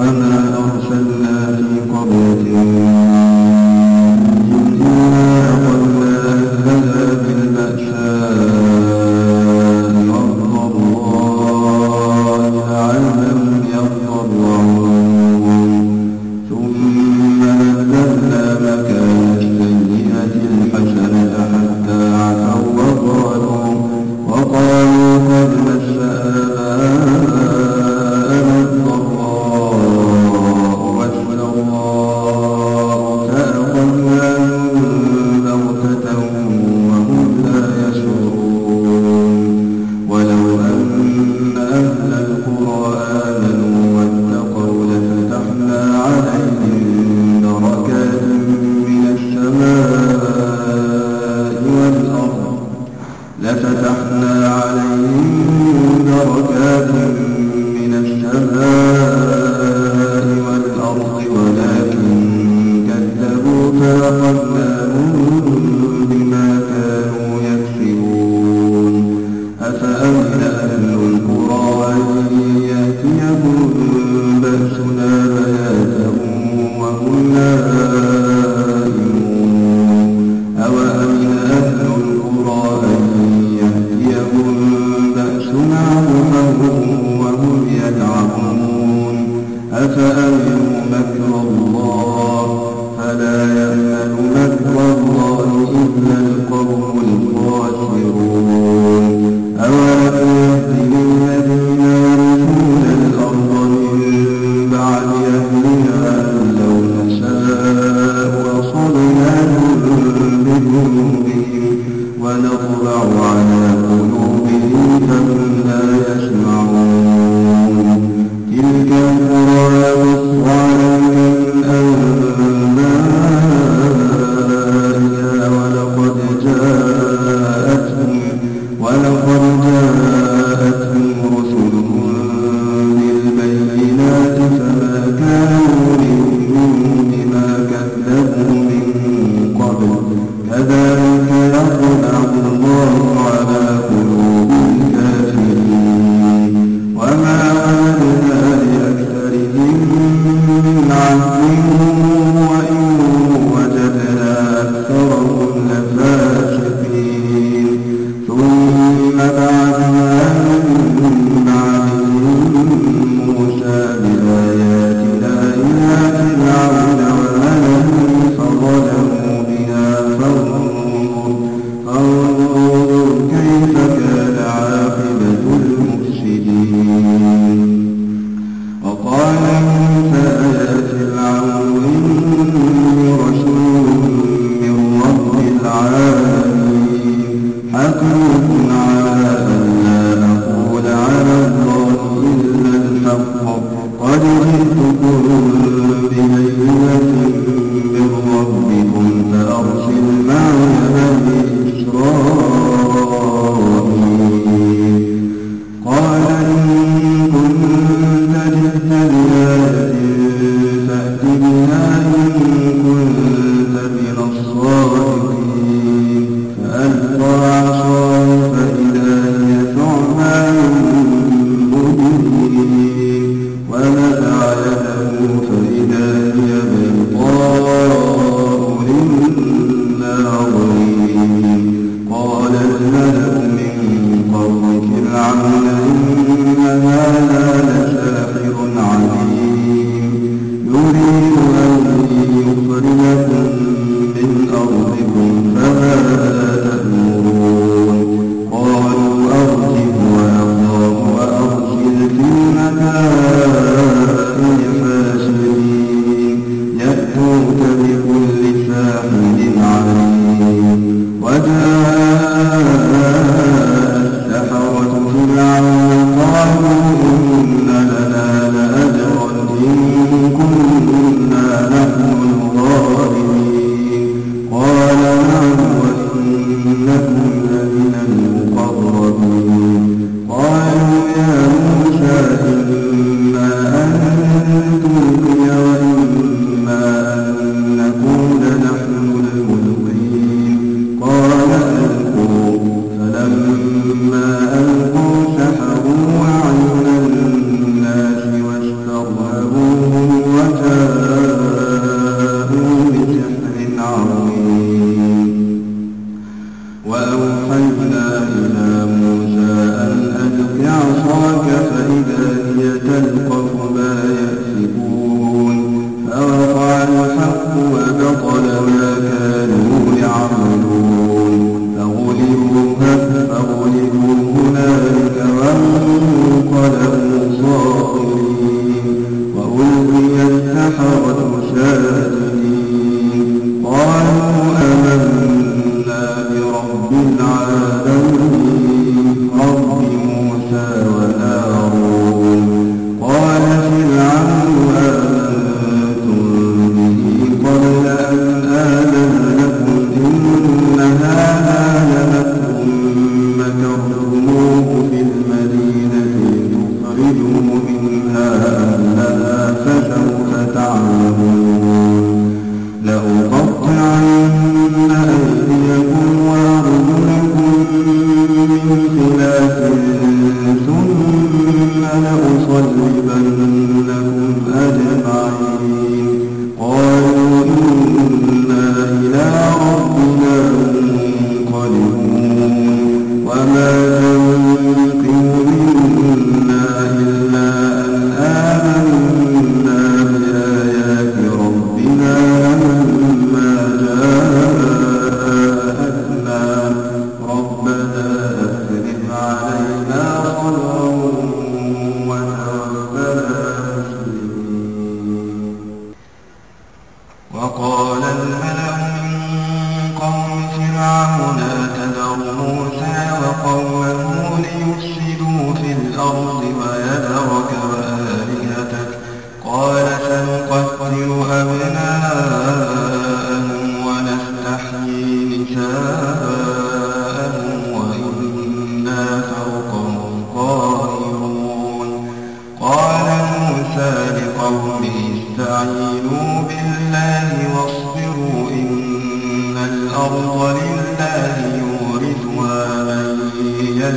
فرعون إن هذا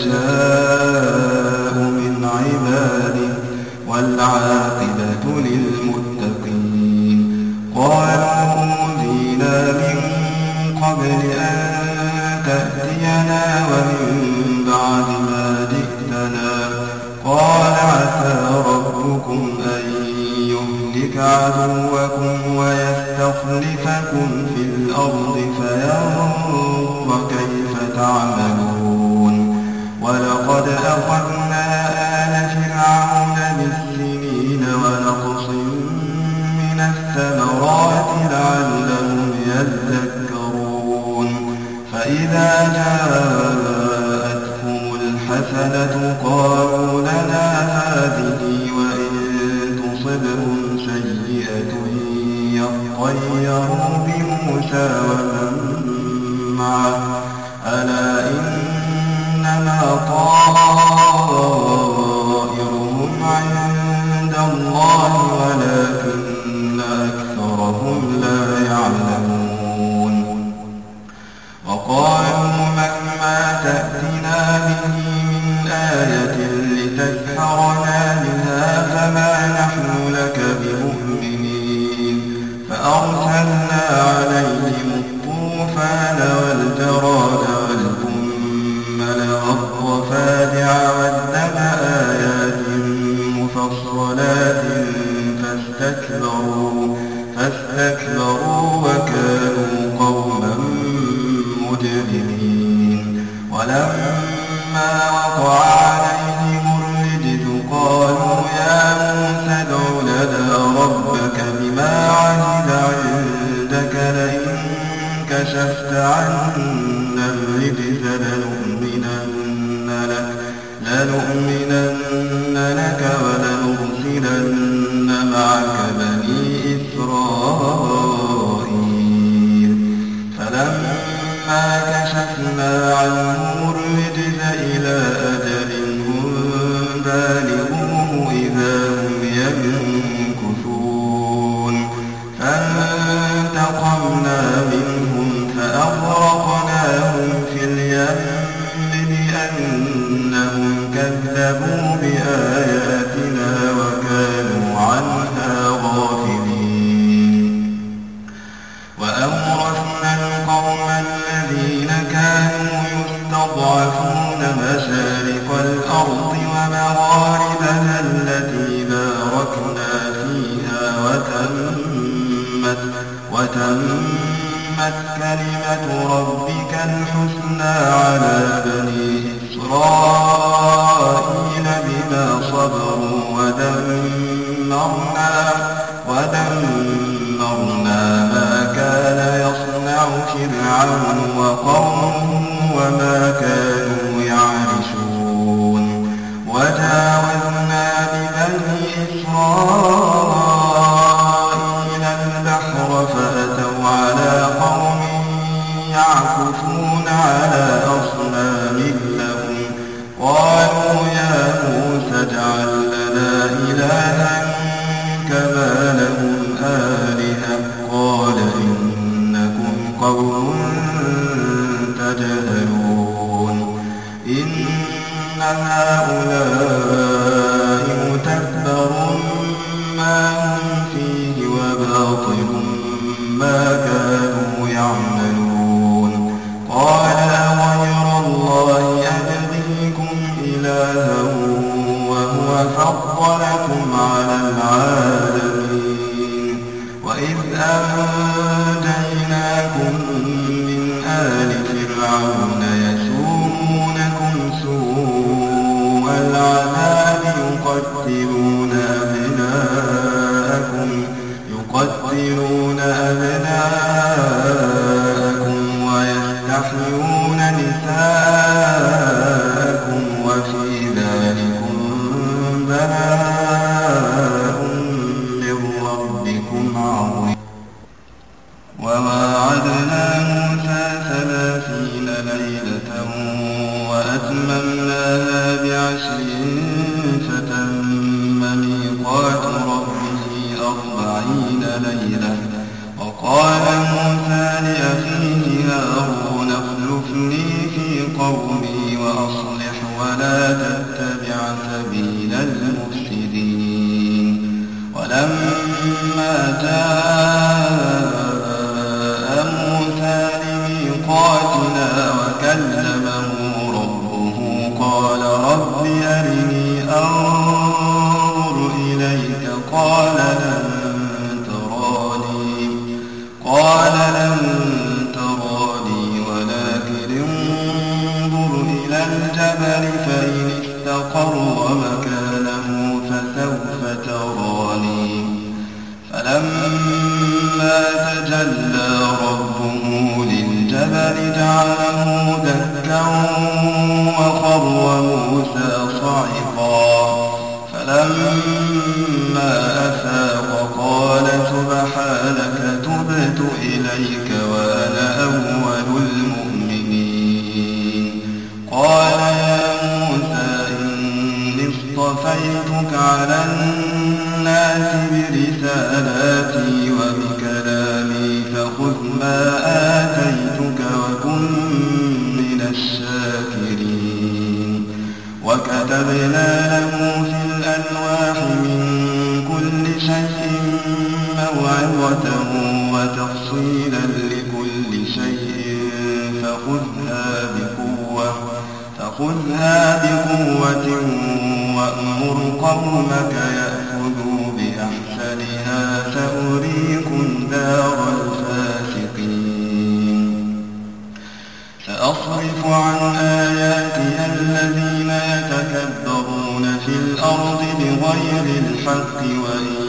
يشاء من عباده والعالمين فإذا جاءتهم الحسنة قالوا لنا هذه وإن تصبهم سيئة يطيروا بموسى ومن معه ألا إنما طار فرعون وقومه وما قال غير الله أبغيكم إلها وهو فضلكم على العالمين وإذ أنجيناكم من آل فرعون يسومونكم سوء العذاب يقتلون أبناءكم يقتلون أبناءكم وأتممناها بعشر فتم ميقات ربه أربعين ليلة وقال موعظة وتفصيلا لكل شيء فخذها بقوة فخذها بقوة وأمر قومك يأخذوا بأحسنها سأريكم دار الفاسقين. سأصرف عن آياتي الذين يتكبرون في الأرض بغير الحق وإن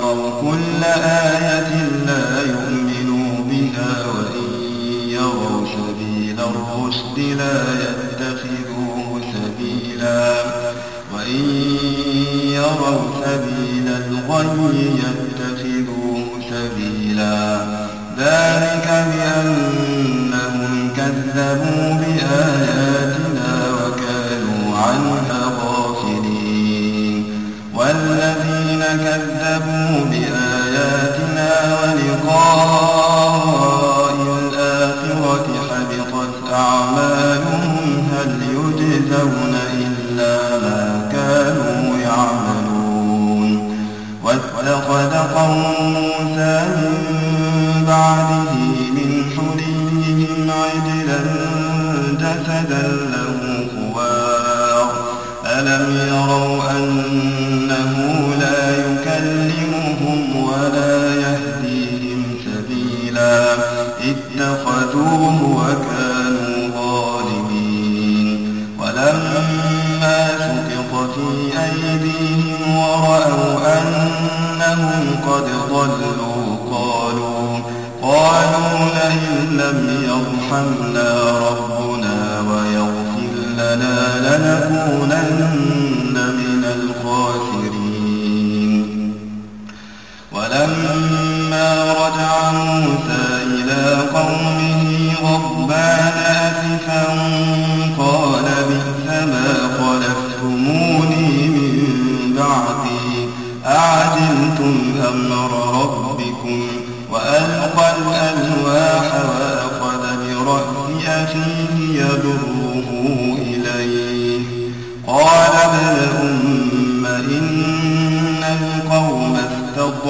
يروا كل آية لا يؤمنوا بها وإن يروا سبيل الرشد لا يتخذوه سبيلا. وإن يروا سبيل الغي يتخذوه سبيلا. ذلك بأنهم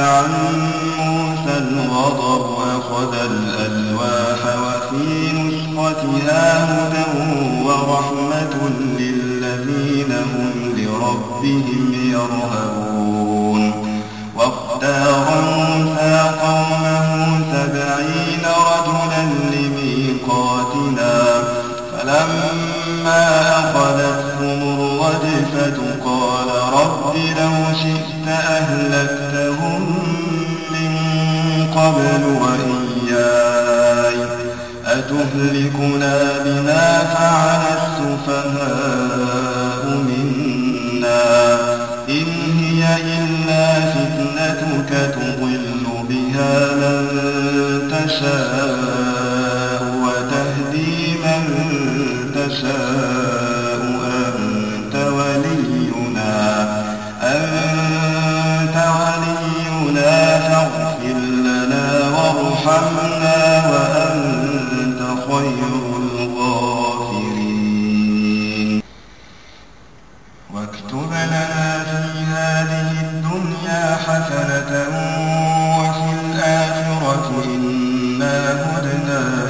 عن موسى الغضب أخذ الألواح وفي نسختها هدى ورحمة للذين هم لربهم يرهبون. واختار موسى قومه سبعين رجلا لميقاتنا. فلما أخذتهم الرجفة قال رب لو شئت من قبل وإياي. أتهلكنا بما فعل السفهاء منا. إن هي إلا فتنتك تضل بها من تشاء. إنا هدنا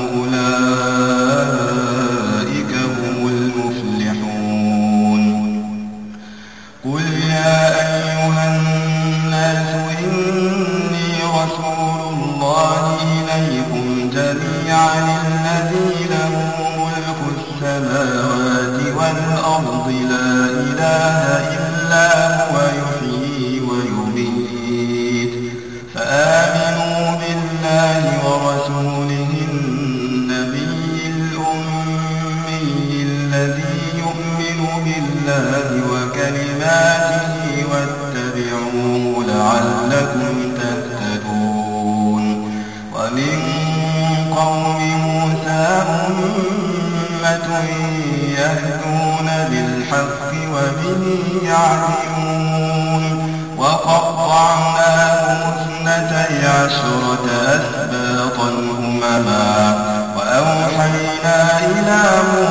والأرض لا إله إلا يعلمون. وقطعناهم اثنتي عشرة أسباطا أمما. وأوحينا إلى موسى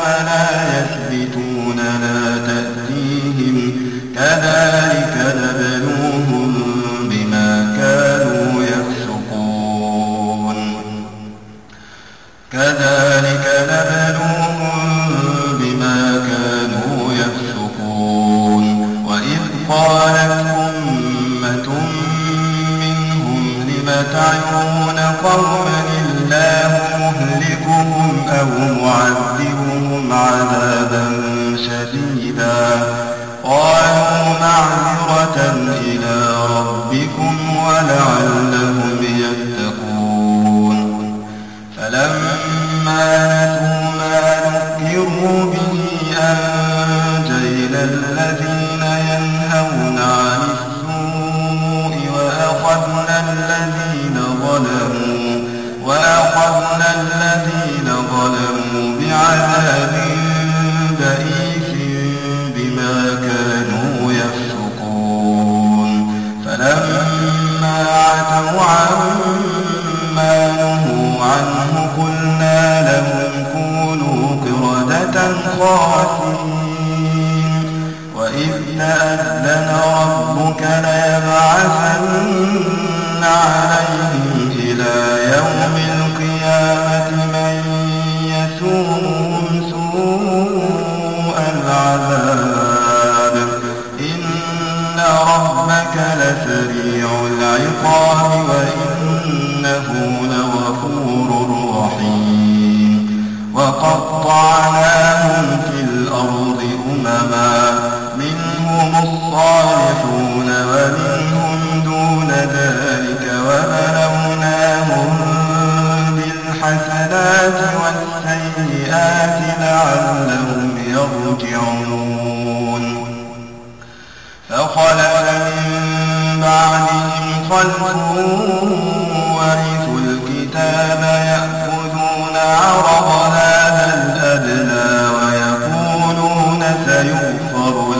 أو معذبهم عذابا شديدا. قالوا معذرة إلى ربكم ولعلهم سوء العذاب. إن ربك لسريع العقاب وإنه لغفور رحيم. وقطعناهم والسيئات لعلهم يرجعون. فخلف من بعدهم خلف الكتاب يأخذون عرض هذا الأدنى ويقولون سيغفر